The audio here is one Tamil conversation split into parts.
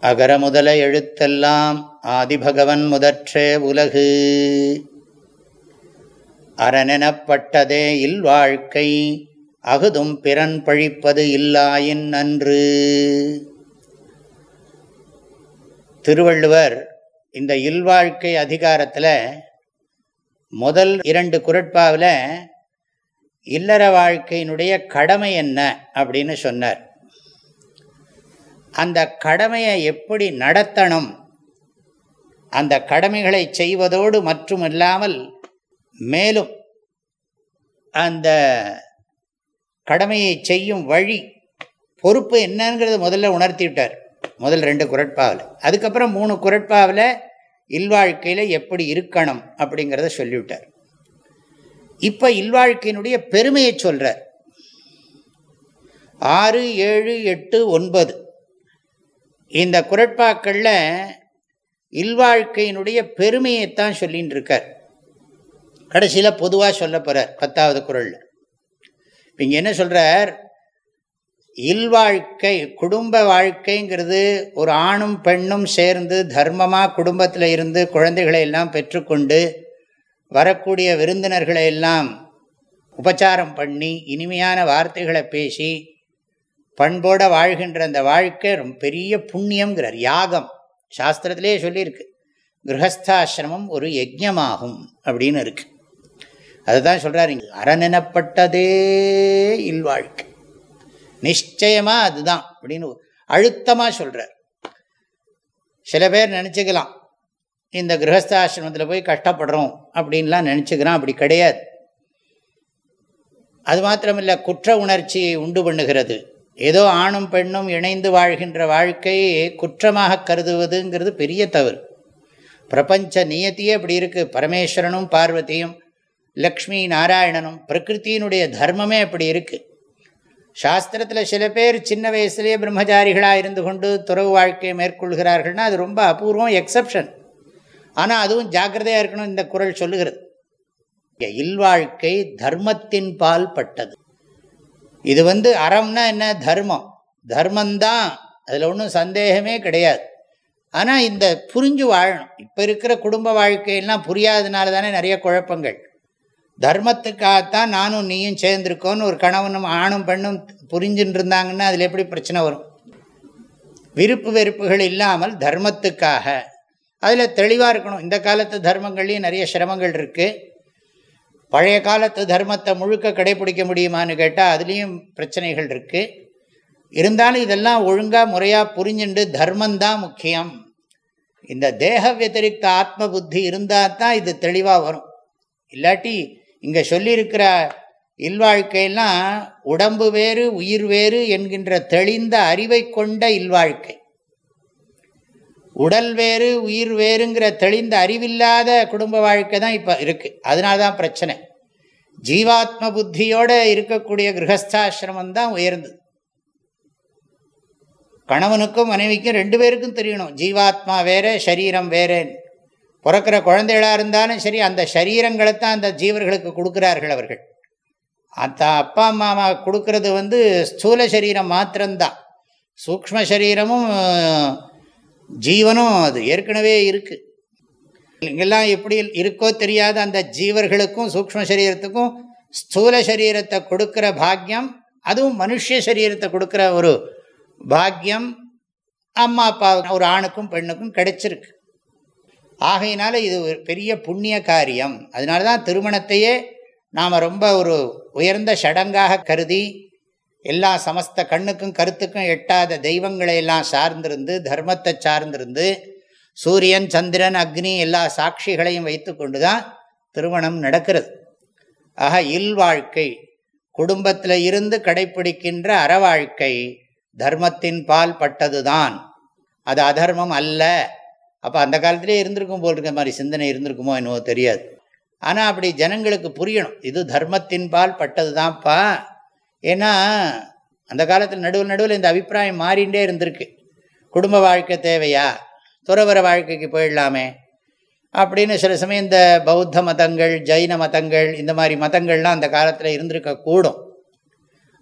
அகர முதல எழுத்தெல்லாம் ஆதிபகவன் முதற்றே உலகு. அரணெனப்பட்டதே இல்வாழ்க்கை அகுதும் பிறன் பழிப்பது இல்லாயின் நன்று திருவள்ளுவர் இந்த இல்வாழ்க்கை அதிகாரத்தில் முதல் இரண்டு குரட்பாவில் இல்லற வாழ்க்கையினுடைய கடமை என்ன அப்படின்னு சொன்னார். அந்த கடமையை எப்படி நடத்தணும்? அந்த கடமைகளை செய்வதோடு மற்றும் இல்லாமல் மேலும் அந்த கடமையை செய்யும் வழி பொறுப்பு என்னங்கிறத முதல்ல உணர்த்திவிட்டார். முதல் ரெண்டு குரட்பாவில். அதுக்கப்புறம் மூணு குரட்பாவில் இல்வாழ்க்கையில் எப்படி இருக்கணும் அப்படிங்கிறத சொல்லிவிட்டார். இப்போ இல்வாழ்க்கையினுடைய பெருமையை சொல்கிறார் ஆறு ஏழு எட்டு ஒன்பது. இந்த குரட்பாக்களில் இல்வாழ்க்கையினுடைய பெருமையைத்தான் சொல்லின்னு இருக்கார் கடைசியில் பொதுவாக சொல்ல போகிறார் பத்தாவது குரலில். இங்கே என்ன சொல்கிறார் இல்வாழ்க்கை குடும்ப வாழ்க்கைங்கிறது ஒரு ஆணும் பெண்ணும் சேர்ந்து தர்மமாக குடும்பத்தில் இருந்து குழந்தைகளை எல்லாம் பெற்றுக்கொண்டு வரக்கூடிய விருந்தினர்களை எல்லாம் உபச்சாரம் பண்ணி இனிமையான வார்த்தைகளை பேசி பண்போடு வாழ்கின்ற அந்த வாழ்க்கை ரொம்ப பெரிய புண்ணியங்கிறார் யாகம். சாஸ்திரத்திலே சொல்லியிருக்கு. கிரகஸ்தாசிரமம் ஒரு யஜ்யமாகும் அப்படின்னு இருக்கு. அதுதான் சொல்கிறார் இங்கே. அறநினப்பட்டதே இல்வாழ்க்கை. நிச்சயமாக அதுதான் அப்படின்னு அழுத்தமாக சொல்கிறார் சில பேர் நினச்சிக்கலாம் இந்த கிரகஸ்தாசிரமத்தில் போய் கஷ்டப்படுறோம் அப்படின்லாம் நினச்சிக்கிறான். அப்படி கிடையாது. அது மாத்திரமில்லை குற்ற உணர்ச்சியை உண்டு பண்ணுகிறது. ஏதோ ஆணும் பெண்ணும் இணைந்து வாழ்கின்ற வாழ்க்கையை குற்றமாக கருதுவதுங்கிறது பெரிய தவறு. பிரபஞ்ச நியத்தியே அப்படி இருக்குது பரமேஸ்வரனும் பார்வதியும் லக்ஷ்மி நாராயணனும் பிரகிருத்தியினுடைய தர்மமே அப்படி இருக்குது சாஸ்திரத்தில் சில பேர் சின்ன வயசுலேயே பிரம்மச்சாரிகளாக இருந்து கொண்டு துறவு வாழ்க்கையை மேற்கொள்கிறார்கள்னா அது ரொம்ப அபூர்வம் எக்ஸப்ஷன் ஆனால் அதுவும் ஜாக்கிரதையாக இருக்கணும் இந்த குரல் சொல்லுகிறது. இல்வாழ்க்கை தர்மத்தின் பால் பட்டது. இது வந்து அறம்னா என்ன? தர்மம். தர்மந்தான் அதில் ஒன்றும் சந்தேகமே கிடையாது. ஆனால் இந்த புரிஞ்சு வாழணும். இப்போ இருக்கிற குடும்ப வாழ்க்கையெல்லாம் புரியாததுனால தானே நிறைய குழப்பங்கள். தர்மத்துக்காகத்தான் நானும் நீயும் சேர்ந்துருக்கோன்னு ஒரு கணவனும் ஆணும் பெண்ணும் புரிஞ்சுட்டு இருந்தாங்கன்னா அதில் எப்படி பிரச்சனை வரும்? விருப்பு வெறுப்புகள் இல்லாமல் தர்மத்துக்காக. அதில் தெளிவாக இருக்கணும். இந்த காலத்து தர்மங்கள்லேயும் நிறைய சிரமங்கள் இருக்குது பழைய காலத்து தர்மத்தை முழுக்க கடைபிடிக்க முடியுமான்னு கேட்டால் அதுலேயும் பிரச்சனைகள் இருக்குது இருந்தாலும் இதெல்லாம் ஒழுங்காக முறையாக புரிஞ்சுண்டு தர்மந்தான் முக்கியம். இந்த தேக வத்திரிக்த ஆத்ம புத்தி இருந்தால் தான் இது தெளிவாக வரும். இல்லாட்டி இங்கே சொல்லியிருக்கிற இல்வாழ்க்கையெல்லாம் உடம்பு வேறு உயிர் வேறு என்கின்ற தெளிந்த அறிவை கொண்ட இல்வாழ்க்கை. உடல் வேறு உயிர் வேறுங்கிற தெளிந்த அறிவில்லாத குடும்ப வாழ்க்கை தான் இப்போ இருக்குது அதனால தான் பிரச்சனை. ஜீவாத்ம புத்தியோடு இருக்கக்கூடிய கிரகஸ்தாசிரமம் தான் உயர்ந்தது. கணவனுக்கும் மனைவிக்கும் ரெண்டு பேருக்கும் தெரியணும். ஜீவாத்மா வேறு சரீரம் வேறேன்னு. பிறக்கிற குழந்தைகளாக இருந்தாலும் சரி அந்த சரீரங்களை தான் அந்த ஜீவர்களுக்கு கொடுக்குறார்கள் அவர்கள். அந்த அப்பா அம்மா கொடுக்கறது வந்து ஸ்தூல சரீரம் மாத்திரம்தான். சூக்ம சரீரமும் ஜீவனும் அது ஏற்கனவே இருக்குது இங்கெல்லாம் எப்படி இருக்கோ தெரியாத அந்த ஜீவர்களுக்கும் சூக்ம சரீரத்துக்கும் ஸ்தூல சரீரத்தை கொடுக்குற பாக்கியம் அதுவும் மனுஷ சரீரத்தை கொடுக்குற ஒரு பாக்கியம் அம்மா அப்பா ஒரு ஆணுக்கும் பெண்ணுக்கும் கிடைச்சிருக்கு. ஆகையினால இது ஒரு பெரிய புண்ணிய காரியம். அதனால தான் திருமணத்தையே நாம் ரொம்ப ஒரு உயர்ந்த சடங்காக கருதி எல்லா சமஸ்த கண்ணுக்கும் கருத்துக்கும் எட்டாத தெய்வங்களை எல்லாம் சார்ந்திருந்து தர்மத்தை சார்ந்திருந்து சூரியன் சந்திரன் அக்னி எல்லா சாட்சிகளையும் வைத்து கொண்டு தான் திருமணம் நடக்கிறது. ஆக இல்வாழ்க்கை குடும்பத்தில் இருந்து கடைப்பிடிக்கின்ற அறவாழ்க்கை தர்மத்தின் பால் பட்டதுதான். அது அதர்மம் அல்ல. அப்போ அந்த காலத்திலே இருந்திருக்கும் போல் இருக்க மாதிரி சிந்தனை இருந்திருக்குமோ என்னவோ தெரியாது. ஆனால் அப்படி ஜனங்களுக்கு புரியணும் இது தர்மத்தின் பால் பட்டது தான்ப்பா ஏன்னா அந்த காலத்தில் நடுவில் நடுவில் இந்த அபிப்பிராயம் மாறிண்டே இருந்திருக்கு. குடும்ப வாழ்க்கை தேவையா? துறவர வாழ்க்கைக்கு போயிடலாமே. அப்படின்னு சில சமயம் இந்த பௌத்த மதங்கள் ஜைன மதங்கள் இந்த மாதிரி மதங்கள்லாம் அந்த காலத்தில் இருந்திருக்கக்கூடும்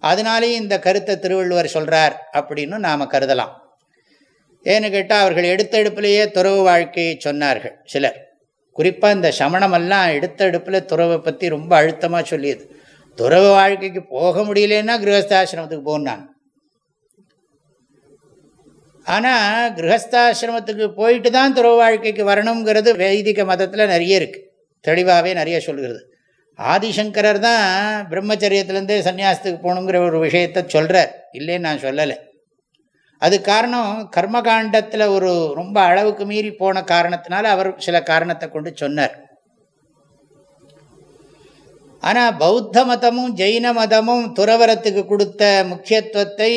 அதனாலேயும் இந்த கருத்தை திருவள்ளுவர் சொல்கிறார் அப்படின்னு நாம் கருதலாம். ஏன்னு கேட்டால் அவர்கள் எடுத்தெடுப்பிலேயே துறவு வாழ்க்கையை சொன்னார்கள் சிலர். குறிப்பாக இந்த சமணமெல்லாம் எடுத்தெடுப்பில் துறவை பற்றி ரொம்ப அழுத்தமாக சொல்லியது. துறவ வாழ்க்கைக்கு போக முடியலன்னா கிரகஸ்தாசிரமத்துக்கு போனாங்க ஆனால் கிரகஸ்தாசிரமத்துக்கு போயிட்டு தான் துறவு வாழ்க்கைக்கு வரணுங்கிறது வைதிக மதத்தில் நிறைய இருக்குது தெளிவாகவே நிறைய சொல்கிறது. ஆதிசங்கரர் தான் பிரம்மச்சரியத்திலேருந்தே சன்னியாசத்துக்கு போகணுங்கிற ஒரு விஷயத்த சொல்கிறார் இல்லைன்னு நான் சொல்லலை. அது காரணம் கர்மகாண்டத்தில் ஒரு ரொம்ப அளவுக்கு மீறி போன காரணத்தினால அவர் சில காரணத்தை கொண்டு சொன்னார். ஆனால் பௌத்த மதமும் ஜெயின மதமும் துறவரத்துக்கு கொடுத்த முக்கியத்துவத்தை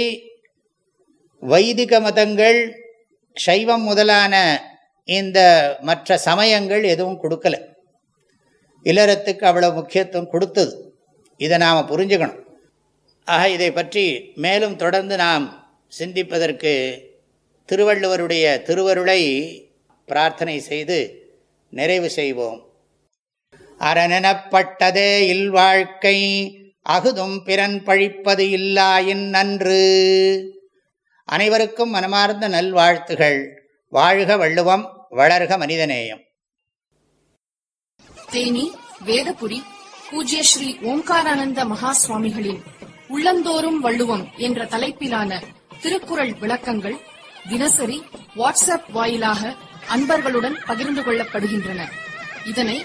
வைதிக மதங்கள் சைவம் முதலான இந்த மற்ற சமயங்கள் எதுவும் கொடுக்கல. இளரத்துக்கு அவ்வளோ முக்கியத்துவம் கொடுத்தது. இதை நாம் புரிஞ்சுக்கணும். ஆக இதை பற்றி மேலும் தொடர்ந்து நாம் சிந்திப்பதற்கு திருவள்ளுவருடைய திருவருளை பிரார்த்தனை செய்து நிறைவு செய்வோம். அரணெனப்பட்டதே இல்வாழ்க்கை அகுதும் பிறன் பழிப்பது இல்லாயின் நன்று. அனைவருக்கும் மனமார்ந்த நல்வாழ்த்துகள். வாழ்க வள்ளுவம் வளர்க மனிதநேயம். தேனி வேதபுரி பூஜ்ய ஸ்ரீ ஓம்காரானந்த மகா சுவாமிகளின் உள்ளந்தோறும் வள்ளுவம் என்ற தலைப்பிலான திருக்குறள் விளக்கங்கள் தினசரி வாட்ஸ்அப் வாயிலாக அன்பர்களுடன் பகிர்ந்து கொள்ளப்படுகின்றன. இதனை